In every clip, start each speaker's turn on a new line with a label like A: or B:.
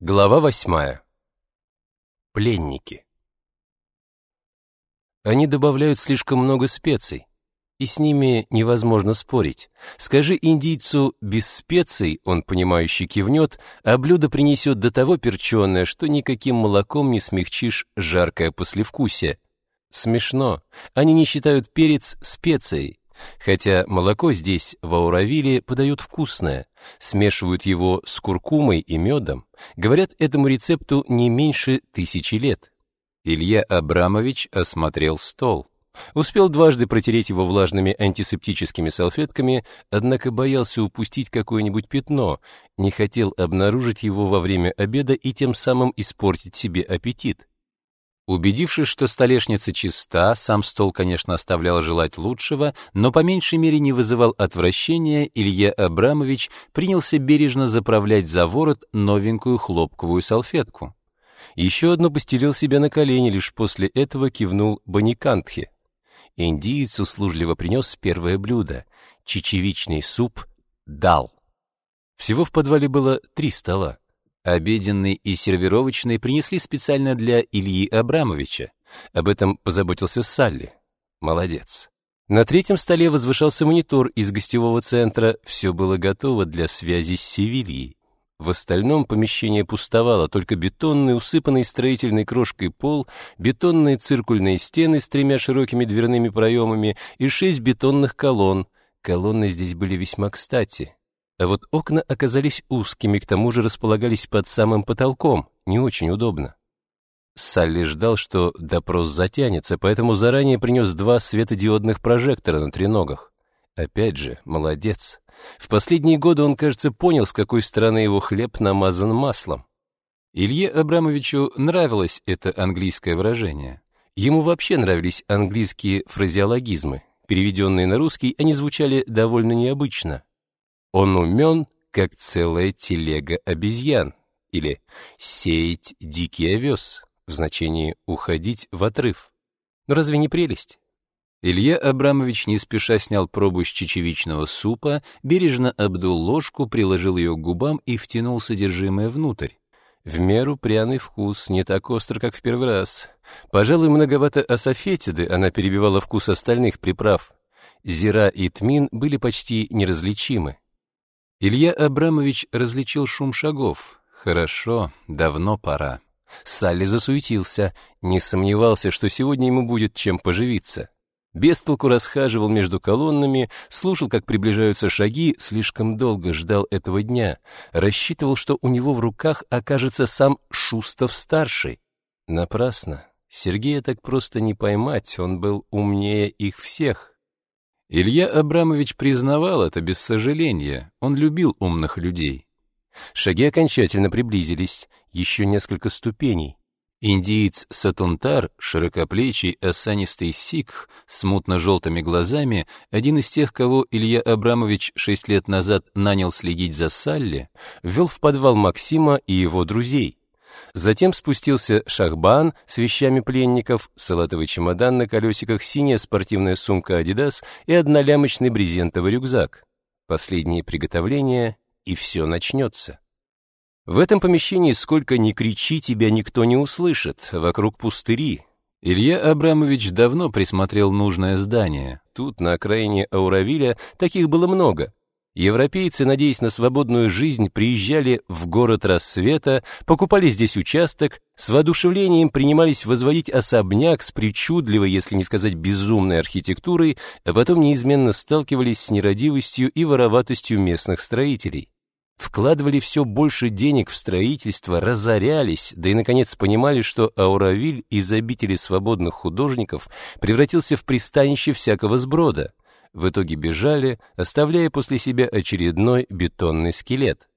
A: Глава восьмая. Пленники. Они добавляют слишком много специй, и с ними невозможно спорить. Скажи индийцу без специй, он понимающе кивнет, а блюдо принесет до того перченое, что никаким молоком не смягчишь жаркое послевкусие. Смешно. Они не считают перец специей, Хотя молоко здесь, в Ауравиле, подают вкусное, смешивают его с куркумой и медом, говорят, этому рецепту не меньше тысячи лет. Илья Абрамович осмотрел стол. Успел дважды протереть его влажными антисептическими салфетками, однако боялся упустить какое-нибудь пятно, не хотел обнаружить его во время обеда и тем самым испортить себе аппетит. Убедившись, что столешница чиста, сам стол, конечно, оставлял желать лучшего, но по меньшей мере не вызывал отвращения, Илья Абрамович принялся бережно заправлять за ворот новенькую хлопковую салфетку. Еще одну постелил себе на колени, лишь после этого кивнул Баникантхе. Индиец услужливо принес первое блюдо — чечевичный суп «дал». Всего в подвале было три стола. Обеденный и сервировочный принесли специально для Ильи Абрамовича. Об этом позаботился Салли. Молодец. На третьем столе возвышался монитор из гостевого центра. Все было готово для связи с Севильей. В остальном помещение пустовало, только бетонный, усыпанный строительной крошкой пол, бетонные циркульные стены с тремя широкими дверными проемами и шесть бетонных колонн. Колонны здесь были весьма кстати. А вот окна оказались узкими, к тому же располагались под самым потолком, не очень удобно. Салли ждал, что допрос затянется, поэтому заранее принес два светодиодных прожектора на треногах. Опять же, молодец. В последние годы он, кажется, понял, с какой стороны его хлеб намазан маслом. Илье Абрамовичу нравилось это английское выражение. Ему вообще нравились английские фразеологизмы. Переведенные на русский, они звучали довольно необычно. Он умен, как целая телега обезьян, или сеять дикий овес, в значении уходить в отрыв. Но разве не прелесть? Илья Абрамович не спеша снял пробу с чечевичного супа, бережно обдул ложку, приложил ее к губам и втянул содержимое внутрь. В меру пряный вкус, не так остро, как в первый раз. Пожалуй, многовато асафетиды она перебивала вкус остальных приправ. Зира и тмин были почти неразличимы. Илья Абрамович различил шум шагов. Хорошо, давно пора. Салли засуетился, не сомневался, что сегодня ему будет чем поживиться. Бестолку расхаживал между колоннами, слушал, как приближаются шаги, слишком долго ждал этого дня, рассчитывал, что у него в руках окажется сам Шустов-старший. Напрасно. Сергея так просто не поймать, он был умнее их всех. Илья Абрамович признавал это без сожаления, он любил умных людей. Шаги окончательно приблизились, еще несколько ступеней. Индиец Сатунтар, широкоплечий, осанистый сикх с мутно-желтыми глазами, один из тех, кого Илья Абрамович шесть лет назад нанял следить за Салли, ввел в подвал Максима и его друзей. Затем спустился Шахбан с вещами пленников, салатовый чемодан на колесиках, синяя спортивная сумка «Адидас» и однолямочный брезентовый рюкзак. Последние приготовления, и все начнется. В этом помещении сколько ни кричи, тебя никто не услышит, вокруг пустыри. Илья Абрамович давно присмотрел нужное здание. Тут, на окраине Ауравиля, таких было много. Европейцы, надеясь на свободную жизнь, приезжали в город рассвета, покупали здесь участок, с воодушевлением принимались возводить особняк с причудливой, если не сказать безумной архитектурой, а потом неизменно сталкивались с нерадивостью и вороватостью местных строителей. Вкладывали все больше денег в строительство, разорялись, да и, наконец, понимали, что Ауравиль из обители свободных художников превратился в пристанище всякого сброда — в итоге бежали, оставляя после себя очередной бетонный скелет.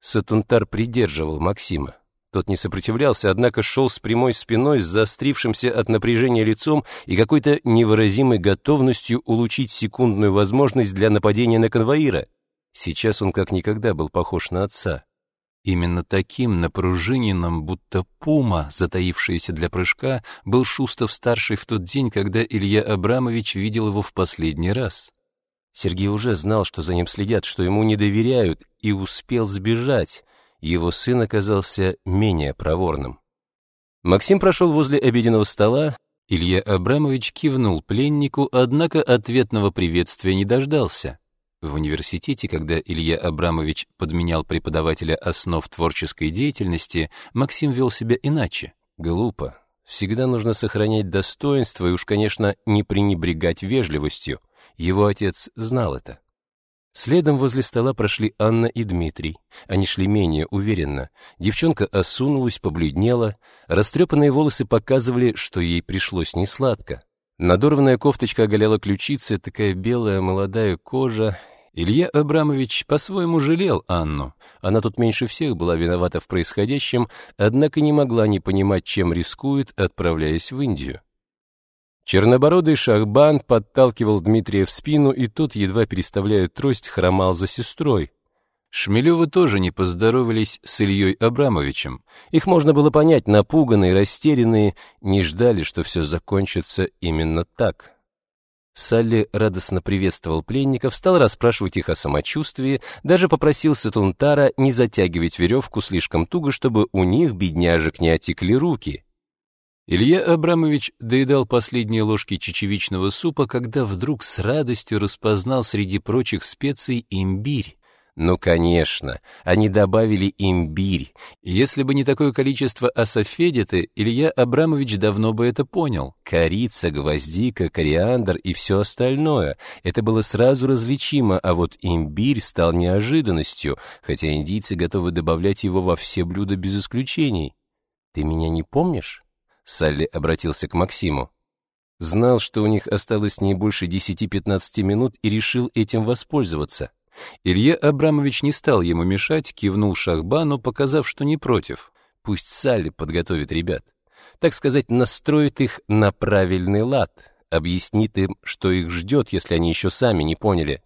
A: Сатунтар придерживал Максима. Тот не сопротивлялся, однако шел с прямой спиной, с заострившимся от напряжения лицом и какой-то невыразимой готовностью улучшить секундную возможность для нападения на конвоира. Сейчас он как никогда был похож на отца. Именно таким напружиненным, будто пума, затаившаяся для прыжка, был Шустов-старший в тот день, когда Илья Абрамович видел его в последний раз. Сергей уже знал, что за ним следят, что ему не доверяют, и успел сбежать.
B: его сын оказался менее проворным. Максим прошел возле обеденного стола, Илья Абрамович кивнул пленнику, однако ответного приветствия не дождался. В университете, когда Илья Абрамович подменял преподавателя основ творческой деятельности, Максим вел себя иначе. Глупо. Всегда нужно сохранять достоинство и уж, конечно, не пренебрегать вежливостью. Его отец знал это. Следом возле стола прошли Анна и Дмитрий. Они шли менее уверенно. Девчонка осунулась, побледнела. Растрепанные волосы показывали, что ей пришлось несладко. Надорванная кофточка оголяла ключицы, такая белая молодая кожа. Илья Абрамович по-своему жалел Анну. Она тут меньше всех была виновата в происходящем, однако не могла не понимать, чем рискует, отправляясь в Индию. Чернобородый шахбан подталкивал Дмитрия в спину, и тот, едва переставляя трость, хромал за сестрой. Шмелевы тоже не поздоровались с Ильей Абрамовичем. Их можно было понять, напуганные, растерянные, не ждали, что все закончится именно так. Салли радостно приветствовал пленников, стал расспрашивать их о самочувствии, даже попросил Сатунтара не затягивать веревку слишком туго, чтобы у них, бедняжек, не отекли руки. Илья Абрамович доедал последние ложки чечевичного супа, когда вдруг с радостью распознал среди прочих специй имбирь. Ну, конечно, они добавили имбирь. Если бы не такое количество асафедиты, Илья Абрамович давно бы это понял. Корица, гвоздика, кориандр и все остальное. Это было сразу различимо, а вот имбирь стал неожиданностью, хотя индийцы готовы добавлять его во все блюда без исключений. «Ты меня не помнишь?» Салли обратился к Максиму. Знал, что у них осталось не больше 10-15 минут и решил этим воспользоваться. Илья Абрамович не стал ему мешать, кивнул Шахбану, показав, что не против. Пусть Салли подготовит ребят. Так сказать, настроит их на правильный лад, объяснит им, что их ждет, если они еще сами не поняли.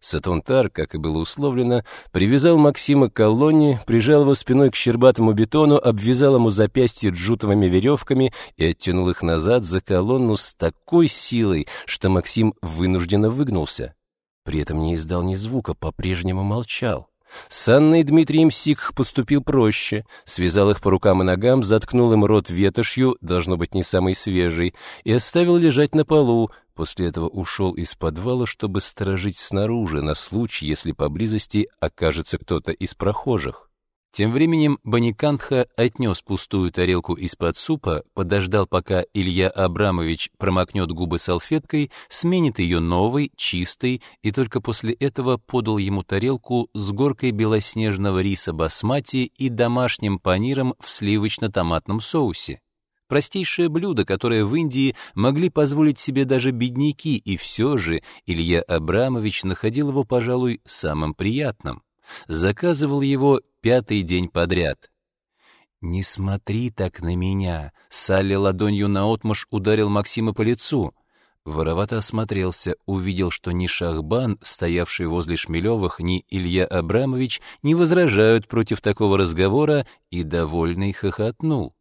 B: Сатунтар, как и было условлено, привязал Максима к колонне, прижал его спиной к щербатому бетону, обвязал ему запястье джутовыми веревками и оттянул их назад за колонну с такой силой, что Максим вынужденно выгнулся. При этом не издал ни звука, по-прежнему молчал. С Анной Дмитрием Сикх поступил проще, связал их по рукам и ногам, заткнул им рот ветошью, должно быть не самый свежий, и оставил лежать на полу, после этого ушел из подвала, чтобы сторожить снаружи на случай, если поблизости окажется кто-то из прохожих. Тем временем Баникантха отнес пустую тарелку из-под супа, подождал, пока Илья Абрамович промокнет губы салфеткой, сменит ее новой, чистой, и только после этого подал ему тарелку с горкой белоснежного риса басмати и домашним паниром в сливочно-томатном соусе. Простейшее блюдо, которое в Индии могли позволить себе даже бедняки, и все же Илья Абрамович находил его, пожалуй, самым приятным. Заказывал его пятый день подряд. «Не смотри так на меня!» Салли ладонью наотмашь ударил Максима по лицу. Воровато осмотрелся, увидел, что ни Шахбан, стоявший возле Шмелевых, ни Илья Абрамович не возражают против такого разговора и довольный хохотнул.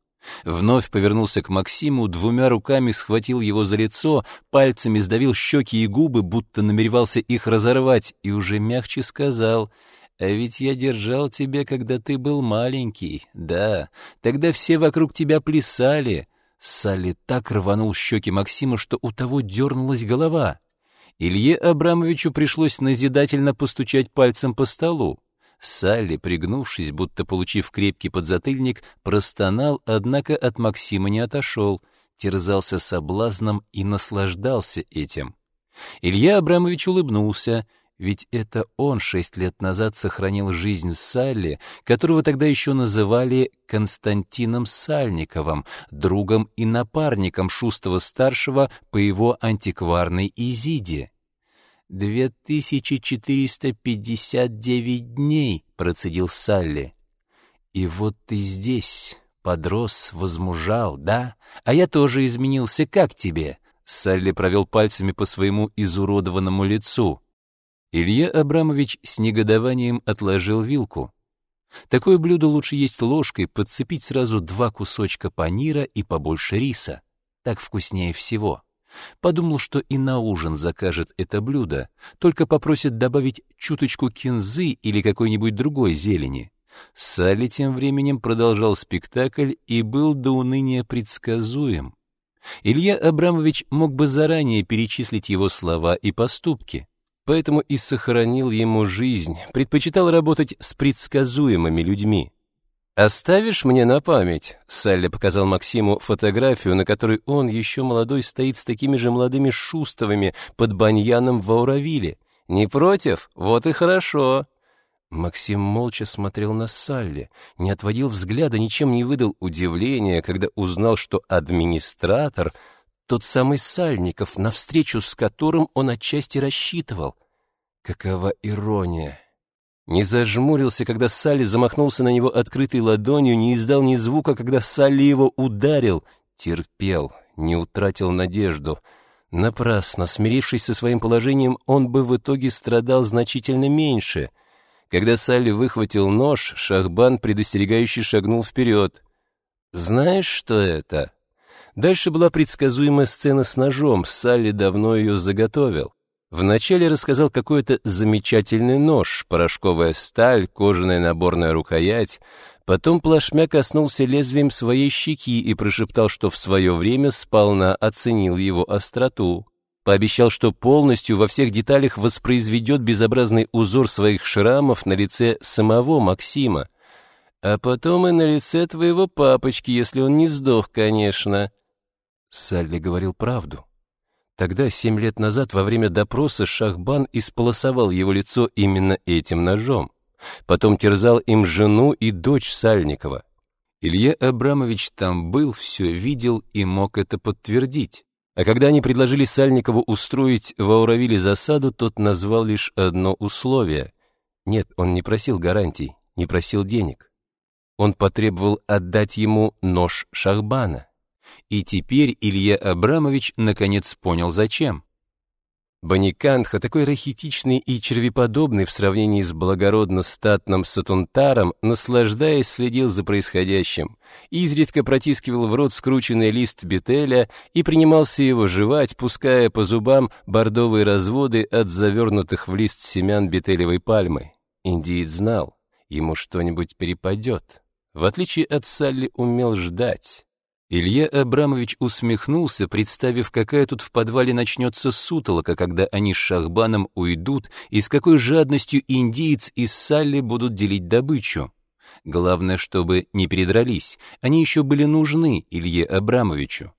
B: Вновь повернулся к Максиму, двумя руками схватил его за лицо, пальцами сдавил щеки и губы, будто намеревался их разорвать, и уже мягче сказал — а ведь я держал тебя, когда ты был маленький. Да, тогда все вокруг тебя плясали. Салли так рванул щеки Максима, что у того дернулась голова. Илье Абрамовичу пришлось назидательно постучать пальцем по столу. Салли, пригнувшись, будто получив крепкий подзатыльник, простонал, однако от Максима не отошел, терзался соблазном и наслаждался этим. Илья Абрамович улыбнулся — ведь это он шесть лет назад сохранил жизнь Салли, которого тогда еще называли Константином Сальниковым, другом и напарником Шустова-старшего по его антикварной Изиде. «Две тысячи четыреста пятьдесят девять дней», — процедил Салли. «И вот ты здесь, подрос, возмужал, да? А я тоже изменился, как тебе?» Салли провел пальцами по своему изуродованному лицу. Илья Абрамович с негодованием отложил вилку. Такое блюдо лучше есть ложкой, подцепить сразу два кусочка панира и побольше риса. Так вкуснее всего. Подумал, что и на ужин закажет это блюдо, только попросит добавить чуточку кинзы или какой-нибудь другой зелени.
A: Салли тем временем продолжал спектакль и был до уныния предсказуем. Илья Абрамович мог бы заранее перечислить его слова и поступки, поэтому и сохранил ему жизнь, предпочитал работать с предсказуемыми людьми. «Оставишь мне на память?» Салли показал Максиму фотографию, на которой он, еще молодой, стоит с такими же молодыми шустовыми под баньяном в Ауравиле. «Не против? Вот и хорошо!» Максим молча смотрел на Салли, не отводил взгляда, ничем не выдал удивления, когда узнал, что администратор — тот самый Сальников, на встречу с которым он отчасти рассчитывал. Какова ирония! Не зажмурился, когда Салли замахнулся на него открытой ладонью, не издал ни звука, когда Салли его ударил. Терпел, не утратил надежду. Напрасно, смирившись со своим положением, он бы в итоге страдал значительно меньше — когда Салли выхватил нож, Шахбан предостерегающе шагнул вперед. «Знаешь, что это?» Дальше была предсказуемая сцена с ножом, Салли давно ее заготовил. Вначале рассказал какой-то замечательный нож, порошковая сталь, кожаная наборная рукоять. Потом плашмя коснулся лезвием своей щеки и прошептал, что в свое время сполна оценил его остроту. Пообещал, что полностью во всех деталях воспроизведет безобразный узор своих шрамов на лице самого Максима. А потом и на лице твоего папочки, если он не сдох, конечно. Салли говорил правду. Тогда, семь лет назад, во время допроса, Шахбан исполосовал его лицо именно этим ножом. Потом терзал им жену и дочь Сальникова. Илья Абрамович там был, все видел и мог это подтвердить. А когда они предложили Сальникову устроить в Ауравиле засаду, тот назвал лишь одно условие. Нет, он не просил гарантий, не просил денег. Он потребовал отдать ему нож Шахбана. И теперь Илья Абрамович наконец понял, зачем. Баникантха, такой рахитичный и червеподобный в сравнении с благородно-статным Сатунтаром, наслаждаясь, следил за происходящим, изредка протискивал в рот скрученный лист бетеля и принимался его жевать, пуская по зубам бордовые разводы от завернутых в лист семян бетелевой пальмы. Индиец знал, ему что-нибудь перепадет. В отличие от Салли, умел ждать. Илья Абрамович усмехнулся, представив, какая тут в подвале начнется сутолока, когда они с Шахбаном уйдут, и с какой жадностью индиец и Салли будут делить добычу. Главное, чтобы не передрались, они еще были нужны Илье Абрамовичу.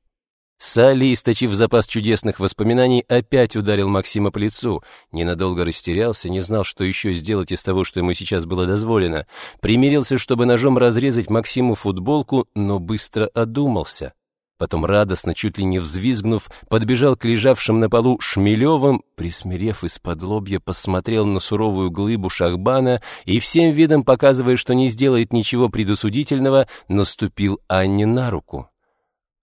A: Салли, источив запас чудесных воспоминаний, опять ударил Максима по лицу. Ненадолго растерялся, не знал, что еще сделать из того, что ему сейчас было дозволено. Примирился, чтобы ножом разрезать Максиму футболку, но быстро одумался. Потом радостно, чуть ли не взвизгнув, подбежал к лежавшим на полу Шмелевым, присмирев из-под лобья, посмотрел на суровую глыбу Шахбана и всем видом, показывая, что не сделает ничего предосудительного, наступил Анне на руку.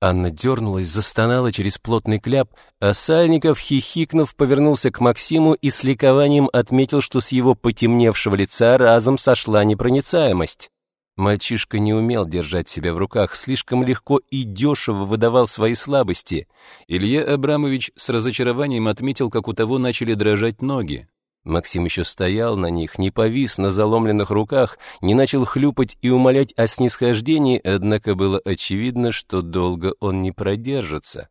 A: Анна дернулась, застонала через плотный кляп, а Сальников, хихикнув, повернулся к Максиму и с ликованием отметил, что с его потемневшего лица разом сошла непроницаемость. Мальчишка не умел держать себя в руках, слишком легко и дешево выдавал свои слабости. Илья Абрамович с разочарованием отметил, как у того начали дрожать ноги. Максим еще стоял на них, не повис на заломленных руках, не начал хлюпать и умолять о снисхождении, однако было очевидно, что долго он не продержится.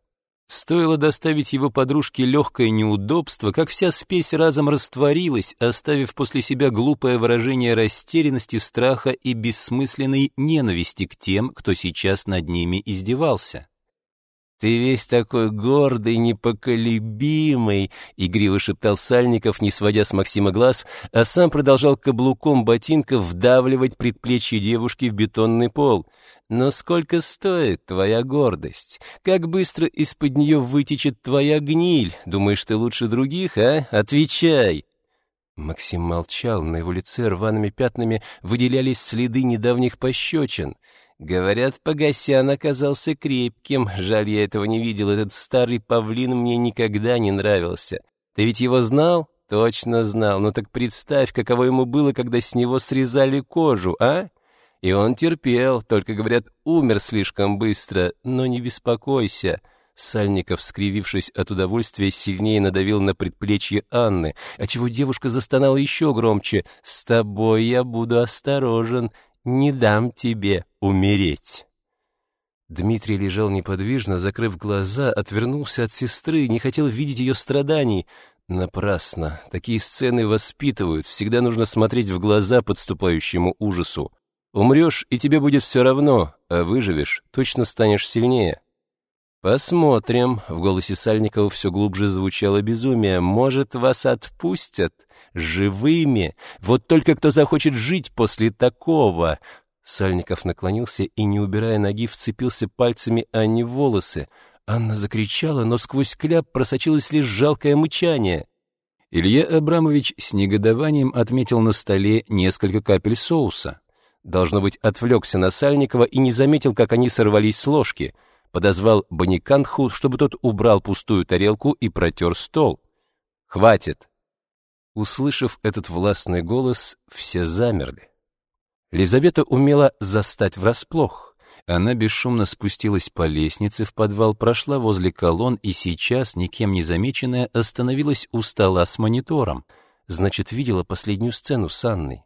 A: Стоило доставить его подружке легкое неудобство, как вся спесь разом растворилась, оставив после себя глупое выражение растерянности, страха и бессмысленной ненависти к тем, кто сейчас над ними издевался. «Ты весь такой гордый, непоколебимый», — игриво шептал Сальников, не сводя с Максима глаз, а сам продолжал каблуком ботинка вдавливать предплечье девушки в бетонный пол. «Но сколько стоит твоя гордость? Как быстро из-под нее вытечет твоя гниль? Думаешь, ты лучше других, а? Отвечай!» Максим молчал, на его лице рваными пятнами выделялись следы недавних пощечин — Говорят, Погосян оказался крепким. Жаль, я этого не видел. Этот старый павлин мне никогда не нравился. Ты ведь его знал? Точно знал. Ну так представь, каково ему было, когда с него срезали кожу, а? И он терпел, только, говорят, умер слишком быстро. Но не беспокойся. Сальников, скривившись от удовольствия, сильнее надавил на предплечье Анны, отчего девушка застонала еще громче. «С тобой я буду осторожен, не дам тебе умереть». Дмитрий лежал неподвижно, закрыв глаза, отвернулся от сестры, не хотел видеть ее страданий. Напрасно. Такие сцены воспитывают, всегда нужно смотреть в глаза подступающему ужасу. Умрешь, и тебе будет все равно, а выживешь, точно станешь сильнее. «Посмотрим», — в голосе Сальникова все глубже звучало безумие. «Может, вас отпустят? Живыми? Вот только кто захочет жить после такого?» Сальников наклонился и, не убирая ноги, вцепился пальцами Анне в волосы. Анна закричала, но сквозь кляп просочилось лишь жалкое мычание. Илья Абрамович с негодованием отметил на столе несколько капель соуса. Должно быть, отвлекся на Сальникова и не заметил, как они сорвались с ложки — подозвал Баниканху, чтобы тот убрал пустую тарелку и протер стол. «Хватит!» Услышав этот властный голос, все замерли. Лизавета умела застать врасплох. Она бесшумно спустилась по лестнице в подвал, прошла возле колонн и сейчас, никем не замеченная, остановилась у стола с монитором. Значит, видела последнюю сцену с Анной.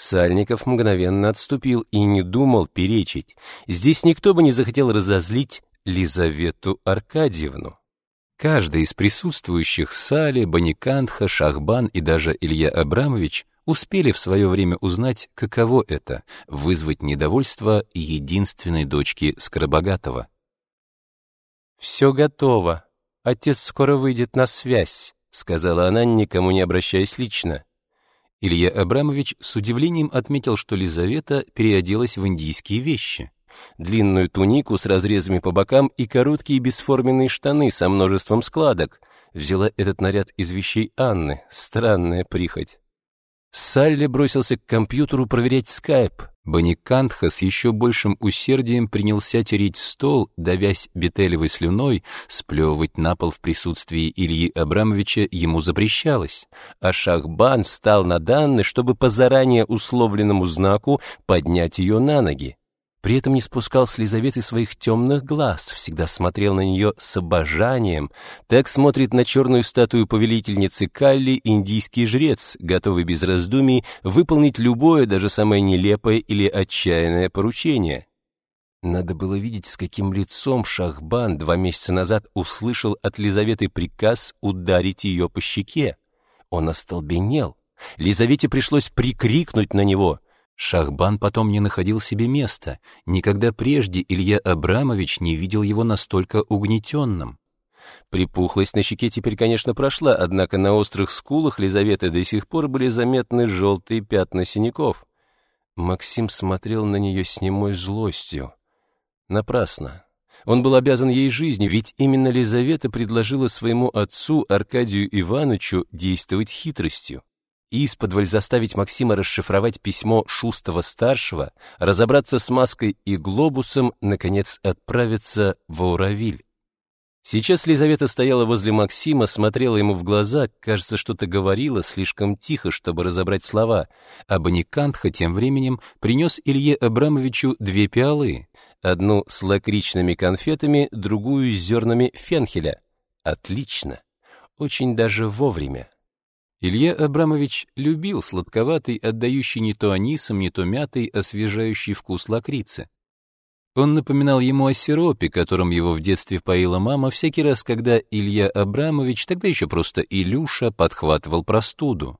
A: Сальников мгновенно отступил и не думал перечить. Здесь никто бы не захотел разозлить Лизавету Аркадьевну. Каждый из присутствующих Сали, Баникантха, Шахбан и даже Илья Абрамович успели в свое время узнать, каково это — вызвать недовольство единственной дочки Скоробогатого. «Все готово. Отец скоро выйдет на связь», — сказала она, никому не обращаясь лично. Илья Абрамович с удивлением отметил, что Лизавета переоделась в индийские вещи. Длинную тунику с разрезами по бокам и короткие бесформенные штаны со множеством складок. Взяла этот наряд из вещей Анны. Странная прихоть. Салли бросился к компьютеру проверять скайп. Баникантха с еще большим усердием принялся тереть стол, давясь бетелевой слюной, сплевывать на пол в присутствии Ильи Абрамовича ему запрещалось. А Шахбан встал на данные, чтобы по заранее условленному знаку поднять ее на ноги. При этом не спускал с Лизаветы своих темных глаз, всегда смотрел на нее с обожанием. Так смотрит на черную статую повелительницы Калли индийский жрец, готовый без раздумий выполнить любое, даже самое нелепое или отчаянное поручение. Надо было видеть, с каким лицом Шахбан два месяца назад услышал от Лизаветы приказ ударить ее по щеке. Он остолбенел. Лизавете пришлось прикрикнуть на него — Шахбан потом не находил себе места. Никогда прежде Илья Абрамович не видел его настолько угнетенным. Припухлость на щеке теперь, конечно, прошла, однако на острых скулах Лизаветы до сих пор были заметны желтые пятна синяков. Максим смотрел на нее с немой злостью. Напрасно. Он был обязан ей жизнью, ведь именно Лизавета предложила своему отцу Аркадию Ивановичу действовать хитростью исподволь заставить Максима расшифровать письмо Шустова-старшего, разобраться с маской и глобусом, наконец отправиться в Ауравиль. Сейчас Лизавета стояла возле Максима, смотрела ему в глаза, кажется, что-то говорила слишком тихо, чтобы разобрать слова, а Баникантха тем временем принес Илье Абрамовичу две пиалы, одну с лакричными конфетами, другую с зернами фенхеля. Отлично. Очень даже вовремя. Илья Абрамович любил сладковатый, отдающий не то анисом, не то мятой, освежающий вкус лакрицы. Он напоминал ему о сиропе, которым его в детстве поила мама всякий раз, когда Илья Абрамович, тогда еще просто Илюша, подхватывал простуду.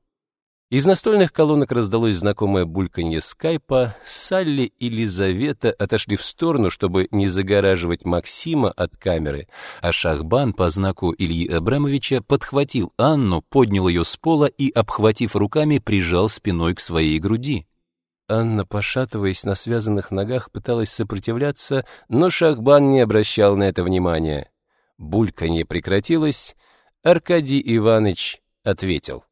A: Из настольных колонок раздалось знакомое бульканье скайпа. Салли и Лизавета отошли в сторону, чтобы не загораживать Максима от камеры, а Шахбан по знаку Ильи Абрамовича подхватил Анну, поднял ее с пола и, обхватив руками, прижал спиной к своей груди. Анна, пошатываясь на связанных ногах, пыталась сопротивляться, но Шахбан не обращал на это внимания. Бульканье прекратилось, Аркадий Иванович ответил.